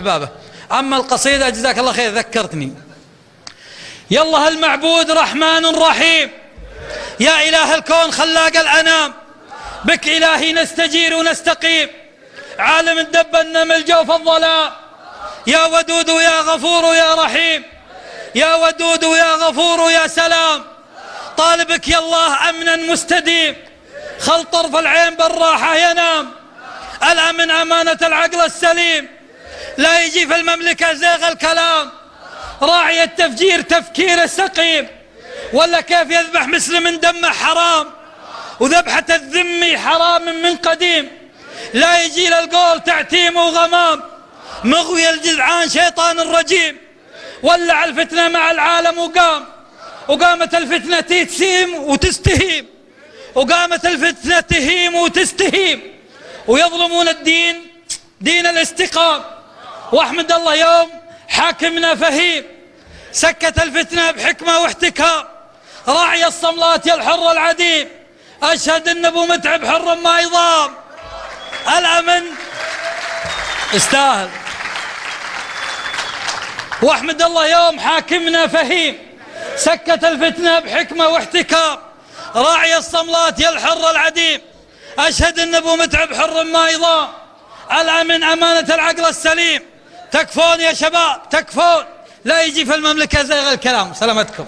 أحبابه. أما القصيدة جزاك الله خير ذكرتني. يلا المعبود رحمن رحيم. يا إله الكون خلاق الأنام. بك إلهي نستجير ونستقيم. عالم الدب النمل جوف الظلام. يا ودود يا غفور يا رحيم. يا ودود يا غفور يا سلام. طالبك يا الله أمنا مستديم. خل طرف العين بالراحة ينام. الأمن أمانة العقل السليم. لا يجي في المملكة زيغ الكلام. راعي التفجير تفكير سقيم ولا كيف يذبح مسلم دمه حرام. وذبحة الذمي حرام من قديم. لا يجي للقول تعتيم وغمام. مغوي الجذعان شيطان الرجيم. ولع الفتنة مع العالم وقام. وقامت الفتنة تسيم وتستهيم. وقامت الفتنة تهيم وتستهيم. ويظلمون الدين دين الاستقام. واحمد الله يوم حاكمنا فهيم سكت الفتنة بحكمة واحتكام راعي الصملات يا الحر العديم أشهد أن أبو متعب حر ما يضام الأمن استاهل واحمد الله يوم حاكمنا فهيم سكت الفتنة بحكمة واحتكام راعي الصملات يا الحر العديم أشهد أن أبو متعب حر ما يضام الأمن أمانة العقل السليم تكفون يا شباب تكفون. لا يجي في المملكة زي الكلام سلامتكم.